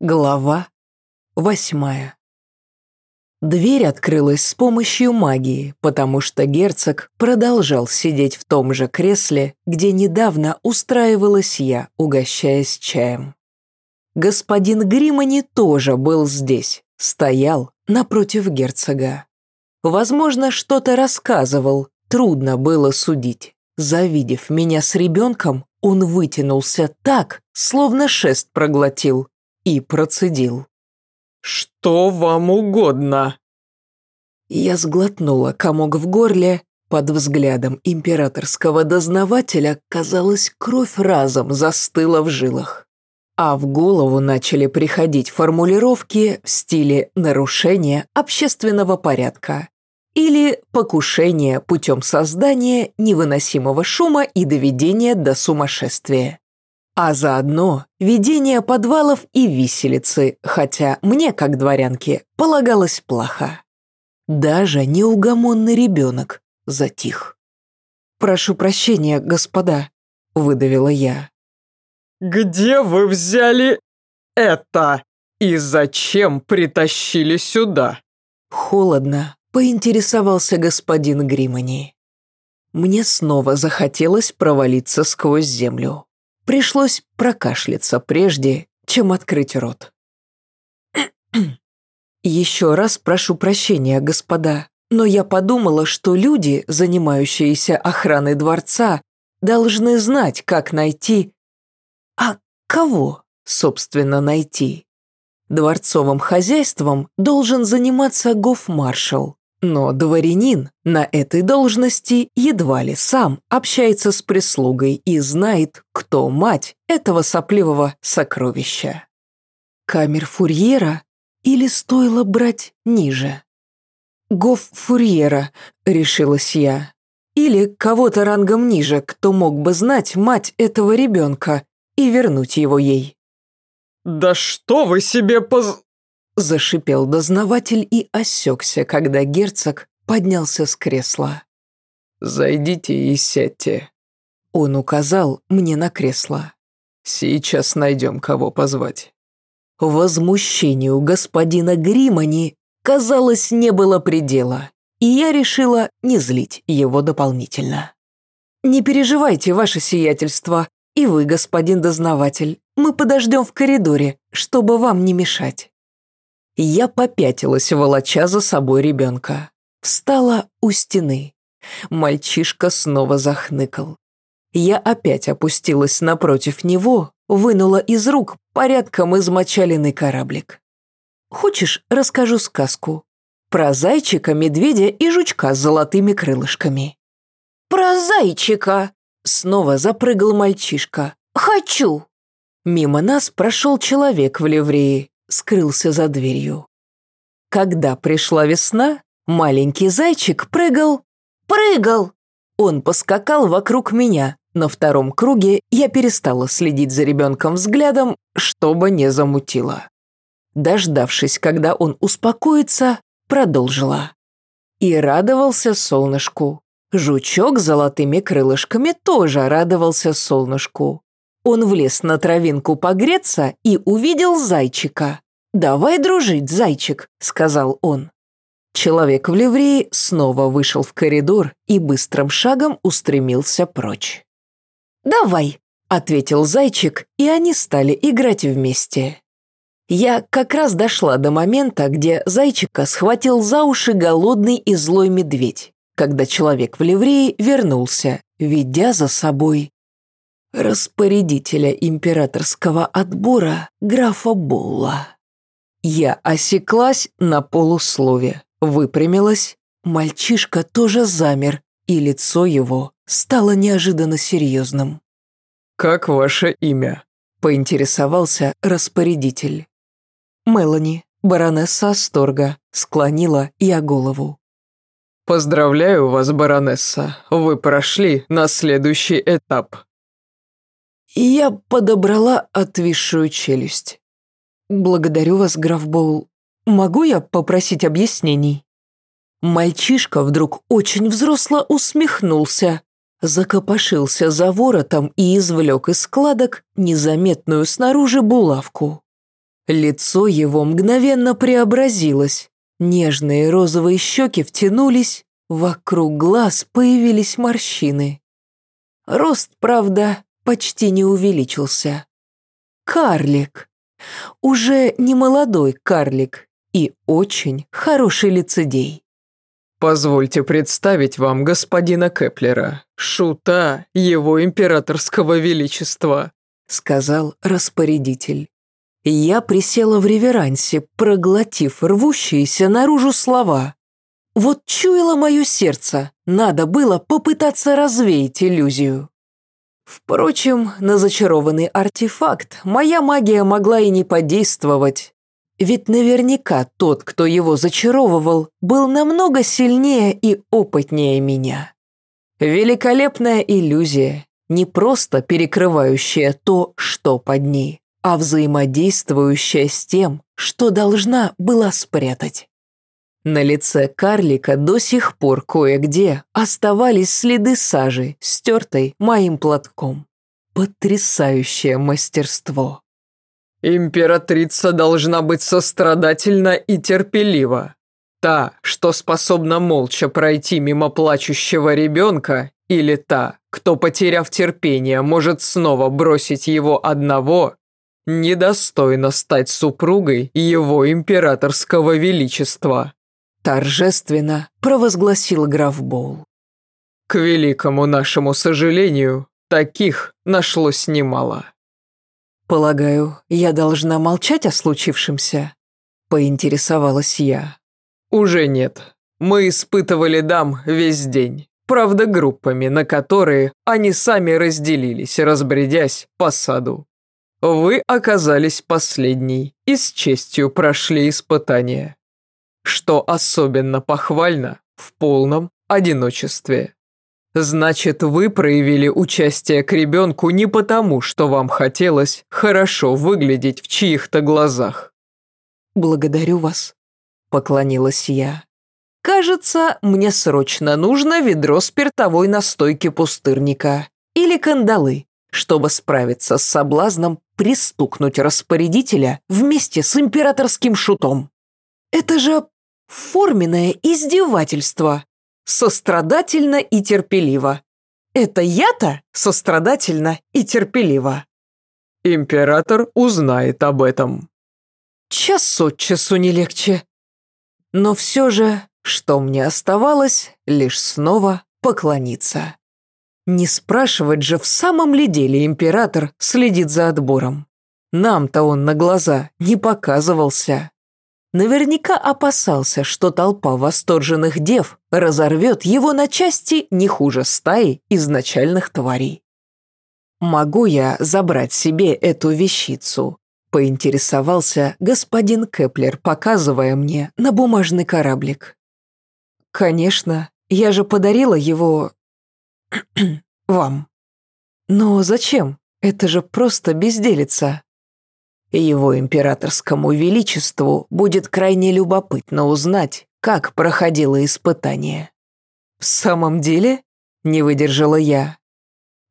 Глава восьмая. Дверь открылась с помощью магии, потому что герцог продолжал сидеть в том же кресле, где недавно устраивалась я, угощаясь чаем. Господин Гримани тоже был здесь, стоял напротив герцога. Возможно, что-то рассказывал, трудно было судить. Завидев меня с ребенком, он вытянулся так, словно шест проглотил, и процедил. «Что вам угодно?» Я сглотнула комок в горле. Под взглядом императорского дознавателя, казалось, кровь разом застыла в жилах. А в голову начали приходить формулировки в стиле нарушения общественного порядка или покушение путем создания невыносимого шума и доведения до сумасшествия а заодно ведение подвалов и виселицы, хотя мне, как дворянке, полагалось плохо. Даже неугомонный ребенок затих. «Прошу прощения, господа», — выдавила я. «Где вы взяли это? И зачем притащили сюда?» Холодно поинтересовался господин Гримани. Мне снова захотелось провалиться сквозь землю. Пришлось прокашляться прежде, чем открыть рот. Еще раз прошу прощения, господа, но я подумала, что люди, занимающиеся охраной дворца, должны знать, как найти... А кого, собственно, найти? Дворцовым хозяйством должен заниматься гофмаршал, но дворянин на этой должности едва ли сам общается с прислугой и знает, кто мать этого сопливого сокровища. Камер фурьера или стоило брать ниже? Гоф фурьера, решилась я. Или кого-то рангом ниже, кто мог бы знать мать этого ребенка и вернуть его ей. «Да что вы себе поз...» Зашипел дознаватель и осекся, когда герцог поднялся с кресла. «Зайдите и сядьте». Он указал мне на кресло. «Сейчас найдем, кого позвать». Возмущению господина Гримани, казалось, не было предела, и я решила не злить его дополнительно. «Не переживайте, ваше сиятельство, и вы, господин дознаватель, мы подождем в коридоре, чтобы вам не мешать». Я попятилась, волоча за собой ребенка. Встала у стены. Мальчишка снова захныкал. Я опять опустилась напротив него, вынула из рук порядком измочаленный кораблик. «Хочешь, расскажу сказку? Про зайчика, медведя и жучка с золотыми крылышками». «Про зайчика!» Снова запрыгал мальчишка. «Хочу!» Мимо нас прошел человек в ливрее, скрылся за дверью. Когда пришла весна, маленький зайчик прыгал... Прыгал! Он поскакал вокруг меня. На втором круге я перестала следить за ребенком взглядом, чтобы не замутило. Дождавшись, когда он успокоится, продолжила. И радовался солнышку. Жучок с золотыми крылышками тоже радовался солнышку. Он влез на травинку погреться и увидел зайчика. «Давай дружить, зайчик», — сказал он. Человек в ливрее снова вышел в коридор и быстрым шагом устремился прочь. «Давай», — ответил зайчик, и они стали играть вместе. Я как раз дошла до момента, где зайчика схватил за уши голодный и злой медведь, когда человек в ливрее вернулся, ведя за собой распорядителя императорского отбора графа Болла. Я осеклась на полуслове, выпрямилась. Мальчишка тоже замер, и лицо его стало неожиданно серьезным. «Как ваше имя?» – поинтересовался распорядитель. «Мелани, баронесса Асторга», – склонила я голову. «Поздравляю вас, баронесса, вы прошли на следующий этап», я подобрала отвисшую челюсть. «Благодарю вас, граф Боул. Могу я попросить объяснений?» Мальчишка вдруг очень взросло усмехнулся, закопошился за воротом и извлек из складок незаметную снаружи булавку. Лицо его мгновенно преобразилось. Нежные розовые щеки втянулись, вокруг глаз появились морщины. Рост, правда, почти не увеличился. Карлик. Уже не молодой карлик и очень хороший лицедей. «Позвольте представить вам господина Кеплера, шута его императорского величества», сказал распорядитель. Я присела в реверансе, проглотив рвущиеся наружу слова. Вот чуяло мое сердце, надо было попытаться развеять иллюзию. Впрочем, на зачарованный артефакт моя магия могла и не подействовать. Ведь наверняка тот, кто его зачаровывал, был намного сильнее и опытнее меня. Великолепная иллюзия, не просто перекрывающая то, что под ней, а взаимодействующая с тем, что должна была спрятать. На лице карлика до сих пор кое-где оставались следы сажи, стертой моим платком. Потрясающее мастерство. «Императрица должна быть сострадательна и терпелива. Та, что способна молча пройти мимо плачущего ребенка, или та, кто, потеряв терпение, может снова бросить его одного, недостойно стать супругой его императорского величества», торжественно провозгласил граф Боул. «К великому нашему сожалению, таких нашлось немало». «Полагаю, я должна молчать о случившемся?» – поинтересовалась я. «Уже нет. Мы испытывали дам весь день, правда группами, на которые они сами разделились, разбредясь по саду. Вы оказались последней и с честью прошли испытание. Что особенно похвально, в полном одиночестве. Значит, вы проявили участие к ребенку не потому, что вам хотелось хорошо выглядеть в чьих-то глазах. «Благодарю вас», — поклонилась я. «Кажется, мне срочно нужно ведро спиртовой настойки пустырника или кандалы, чтобы справиться с соблазном пристукнуть распорядителя вместе с императорским шутом. Это же форменное издевательство. Сострадательно и терпеливо. Это я-то сострадательно и терпеливо. Император узнает об этом. Час от часу не легче. Но все же, что мне оставалось, лишь снова поклониться. Не спрашивать же, в самом ли деле император следит за отбором. Нам-то он на глаза не показывался. Наверняка опасался, что толпа восторженных дев разорвет его на части не хуже стаи изначальных тварей. «Могу я забрать себе эту вещицу?» – поинтересовался господин Кеплер, показывая мне на бумажный кораблик. «Конечно, я же подарила его вам. Но зачем? Это же просто безделица. Его императорскому величеству будет крайне любопытно узнать, как проходило испытание. В самом деле, не выдержала я.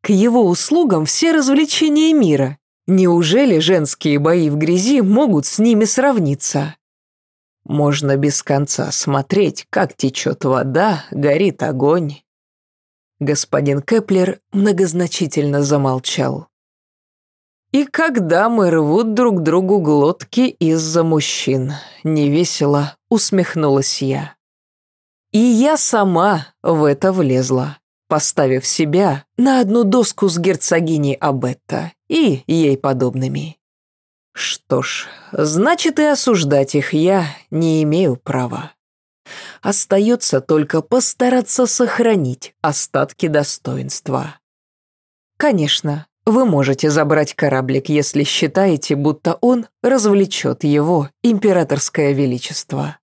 К его услугам все развлечения мира. Неужели женские бои в грязи могут с ними сравниться? Можно без конца смотреть, как течет вода, горит огонь, Господин Кеплер многозначительно замолчал. «И когда мы рвут друг другу глотки из-за мужчин?» Невесело усмехнулась я. И я сама в это влезла, поставив себя на одну доску с герцогиней Абетта и ей подобными. Что ж, значит и осуждать их я не имею права. Остается только постараться сохранить остатки достоинства. Конечно, вы можете забрать кораблик, если считаете, будто он развлечет его императорское величество.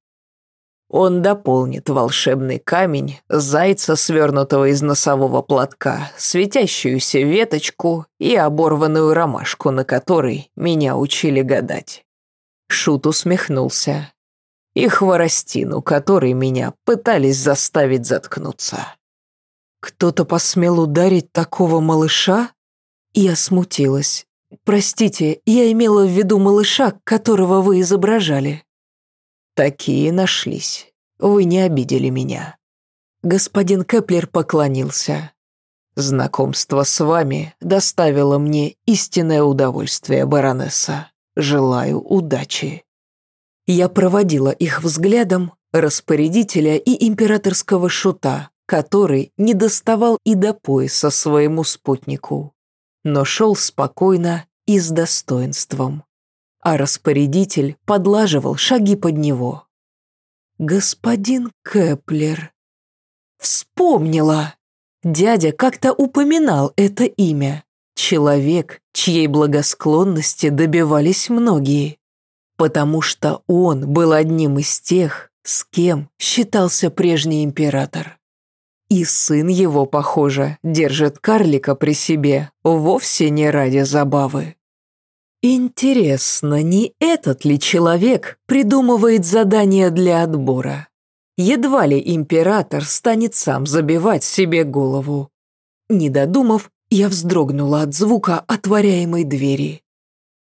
Он дополнит волшебный камень, зайца, свернутого из носового платка, светящуюся веточку и оборванную ромашку, на которой меня учили гадать. Шут усмехнулся и хворостину, которой меня пытались заставить заткнуться. Кто-то посмел ударить такого малыша? Я смутилась. Простите, я имела в виду малыша, которого вы изображали. Такие нашлись. Вы не обидели меня. Господин Кеплер поклонился. Знакомство с вами доставило мне истинное удовольствие, баронесса. Желаю удачи. Я проводила их взглядом, распорядителя и императорского шута, который не доставал и до пояса своему спутнику, но шел спокойно и с достоинством, а распорядитель подлаживал шаги под него. «Господин Кеплер...» «Вспомнила!» Дядя как-то упоминал это имя. Человек, чьей благосклонности добивались многие. Потому что он был одним из тех, с кем считался прежний император. И сын его, похоже, держит карлика при себе, вовсе не ради забавы. Интересно, не этот ли человек придумывает задания для отбора? Едва ли император станет сам забивать себе голову. Не додумав, я вздрогнула от звука отворяемой двери.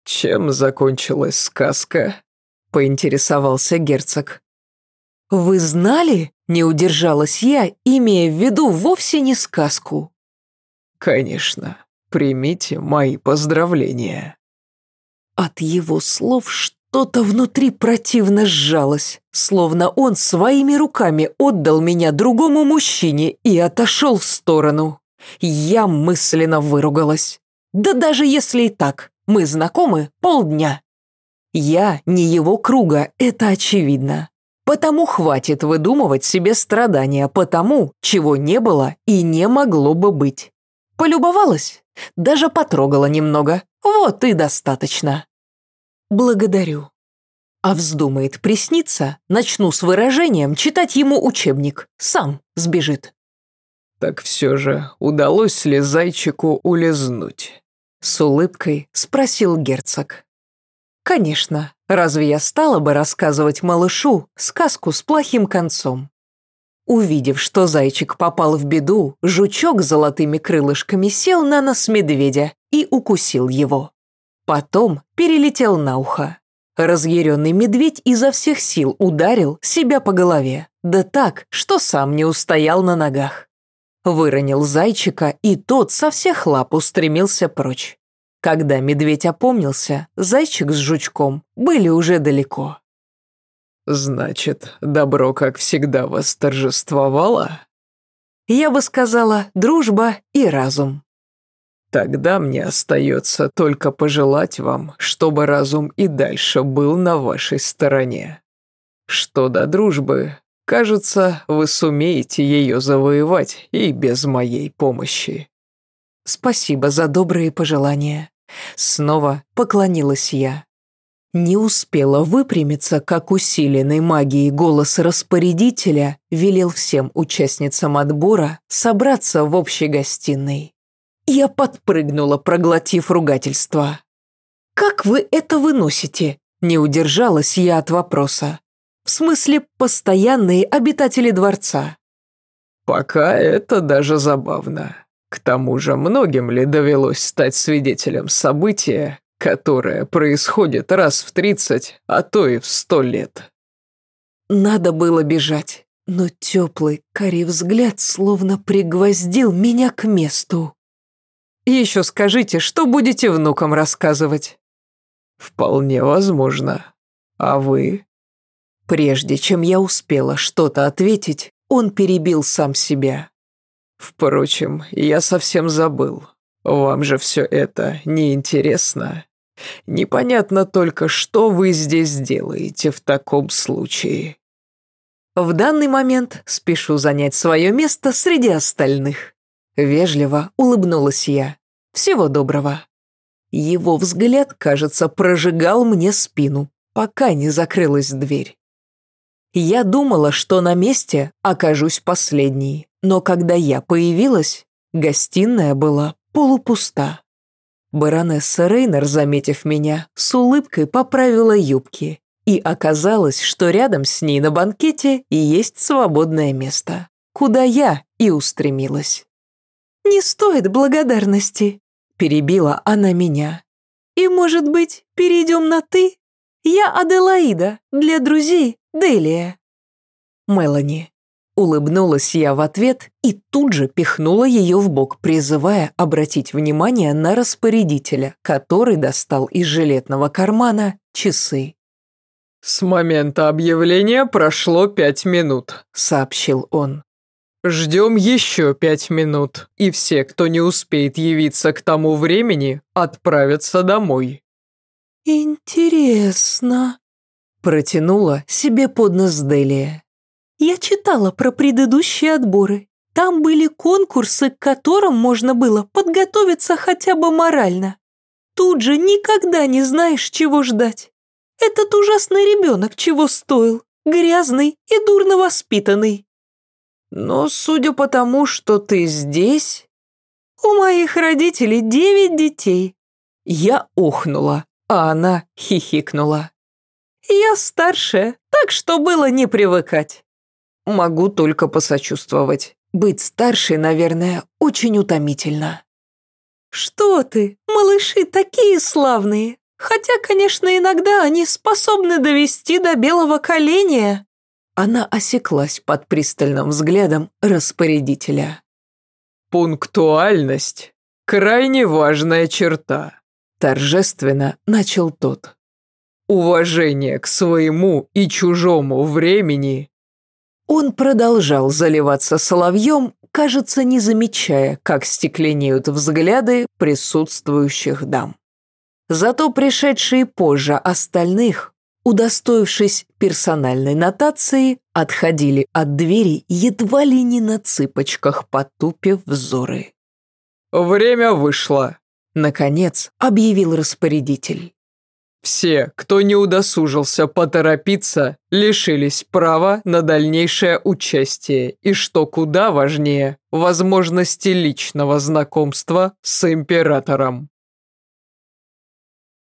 «Чем закончилась сказка?» – поинтересовался герцог. «Вы знали?» – не удержалась я, имея в виду вовсе не сказку. «Конечно. Примите мои поздравления». От его слов что-то внутри противно сжалось, словно он своими руками отдал меня другому мужчине и отошел в сторону. Я мысленно выругалась. Да даже если и так, мы знакомы полдня. Я не его круга, это очевидно. Потому хватит выдумывать себе страдания по тому, чего не было и не могло бы быть. Полюбовалась? Даже потрогала немного. Вот и достаточно. Благодарю. А вздумает присниться, начну с выражением читать ему учебник. Сам сбежит. Так все же удалось ли зайчику улизнуть? С улыбкой спросил герцог. Конечно, разве я стала бы рассказывать малышу сказку с плохим концом? Увидев, что зайчик попал в беду, жучок с золотыми крылышками сел на нос медведя и укусил его. Потом перелетел на ухо. Разъяренный медведь изо всех сил ударил себя по голове, да так, что сам не устоял на ногах. Выронил зайчика, и тот со всех лап устремился прочь. Когда медведь опомнился, зайчик с жучком были уже далеко. «Значит, добро, как всегда, восторжествовало?» Я бы сказала, дружба и разум. Тогда мне остается только пожелать вам, чтобы разум и дальше был на вашей стороне. Что до дружбы, Кажется, вы сумеете ее завоевать и без моей помощи. Спасибо за добрые пожелания. Снова поклонилась я. Не успела выпрямиться, как усиленный магией голос распорядителя велел всем участницам отбора собраться в общей гостиной. Я подпрыгнула, проглотив ругательство. «Как вы это выносите?» Не удержалась я от вопроса. В смысле, постоянные обитатели дворца. Пока это даже забавно. К тому же, многим ли довелось стать свидетелем события, которое происходит раз в тридцать, а то и в сто лет? Надо было бежать, но теплый карий взгляд словно пригвоздил меня к месту. Еще скажите, что будете внукам рассказывать? Вполне возможно. А вы? Прежде чем я успела что-то ответить, он перебил сам себя. «Впрочем, я совсем забыл. Вам же все это не интересно. Непонятно только, что вы здесь делаете в таком случае». В данный момент спешу занять свое место среди остальных. Вежливо улыбнулась я. Всего доброго. Его взгляд, кажется, прожигал мне спину, пока не закрылась дверь. Я думала, что на месте окажусь последней, но когда я появилась, гостиная была полупуста. Баронесса Рейнер, заметив меня, с улыбкой поправила юбки, и оказалось, что рядом с ней на банкете есть свободное место, куда я и устремилась. «Не стоит благодарности», – перебила она меня. И, может быть, перейдем на «ты»? Я Аделаида, для друзей Делия». Мелани. Улыбнулась я в ответ и тут же пихнула ее в бок, призывая обратить внимание на распорядителя, который достал из жилетного кармана часы. «С момента объявления прошло пять минут», — сообщил он. «Ждем еще пять минут, и все, кто не успеет явиться к тому времени, отправятся домой». «Интересно», — протянула себе под нос Делия. «Я читала про предыдущие отборы. Там были конкурсы, к которым можно было подготовиться хотя бы морально. Тут же никогда не знаешь, чего ждать. Этот ужасный ребенок чего стоил? Грязный и дурно воспитанный. Но судя по тому, что ты здесь... У моих родителей девять детей. Я охнула, а она хихикнула. Я старшая, так что было не привыкать. Могу только посочувствовать. Быть старшей, наверное, очень утомительно. Что ты, малыши такие славные. Хотя, конечно, иногда они способны довести до белого коленя. Она осеклась под пристальным взглядом распорядителя. «Пунктуальность – крайне важная черта», – торжественно начал тот. «Уважение к своему и чужому времени». Он продолжал заливаться соловьем, кажется, не замечая, как стекленеют взгляды присутствующих дам. Зато пришедшие позже остальных удостоившись персональной нотации, отходили от двери едва ли не на цыпочках, потупив взоры. «Время вышло», — наконец объявил распорядитель. «Все, кто не удосужился поторопиться, лишились права на дальнейшее участие и, что куда важнее, возможности личного знакомства с императором».